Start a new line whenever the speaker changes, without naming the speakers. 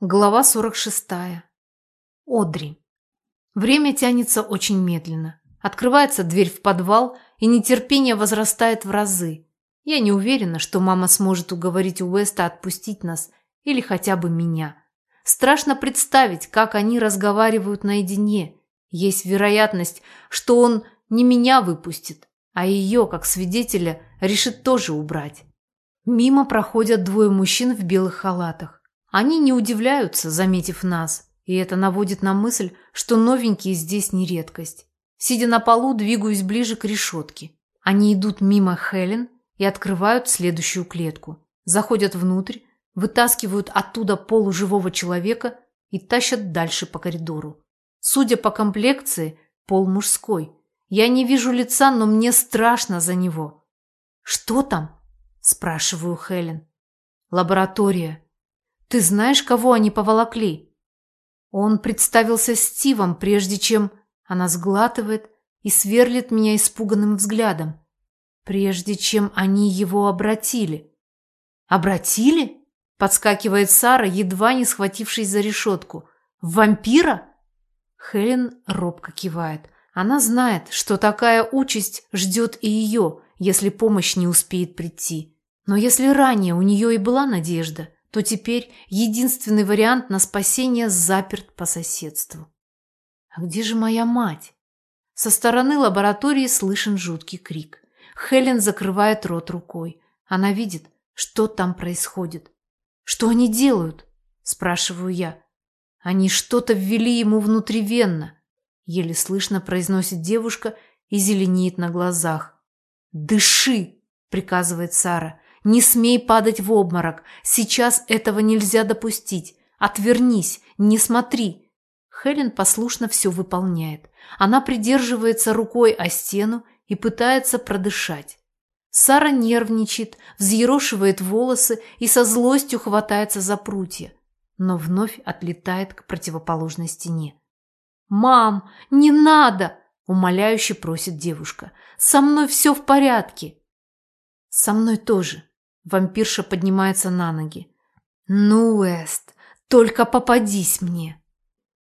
Глава 46. Одри. Время тянется очень медленно. Открывается дверь в подвал, и нетерпение возрастает в разы. Я не уверена, что мама сможет уговорить Уэста отпустить нас или хотя бы меня. Страшно представить, как они разговаривают наедине. Есть вероятность, что он не меня выпустит, а ее, как свидетеля, решит тоже убрать. Мимо проходят двое мужчин в белых халатах. Они не удивляются, заметив нас, и это наводит на мысль, что новенькие здесь не редкость. Сидя на полу, двигаюсь ближе к решетке. Они идут мимо Хелен и открывают следующую клетку. Заходят внутрь, вытаскивают оттуда полуживого человека и тащат дальше по коридору. Судя по комплекции, пол мужской. Я не вижу лица, но мне страшно за него. «Что там?» – спрашиваю Хелен. «Лаборатория», ты знаешь, кого они поволокли? Он представился Стивом, прежде чем она сглатывает и сверлит меня испуганным взглядом. Прежде чем они его обратили. Обратили? Подскакивает Сара, едва не схватившись за решетку. Вампира? Хелен робко кивает. Она знает, что такая участь ждет и ее, если помощь не успеет прийти. Но если ранее у нее и была надежда, то теперь единственный вариант на спасение заперт по соседству. А где же моя мать? Со стороны лаборатории слышен жуткий крик. Хелен закрывает рот рукой. Она видит, что там происходит. Что они делают? Спрашиваю я. Они что-то ввели ему внутривенно. Еле слышно произносит девушка и зеленеет на глазах. «Дыши!» – приказывает Сара. Не смей падать в обморок. Сейчас этого нельзя допустить. Отвернись, не смотри. Хелен послушно все выполняет. Она придерживается рукой о стену и пытается продышать. Сара нервничает, взъерошивает волосы и со злостью хватается за прутья, но вновь отлетает к противоположной стене. «Мам, не надо!» – умоляюще просит девушка. «Со мной все в порядке!» «Со мной тоже», Вампирша поднимается на ноги. «Ну, Эст, только попадись мне!»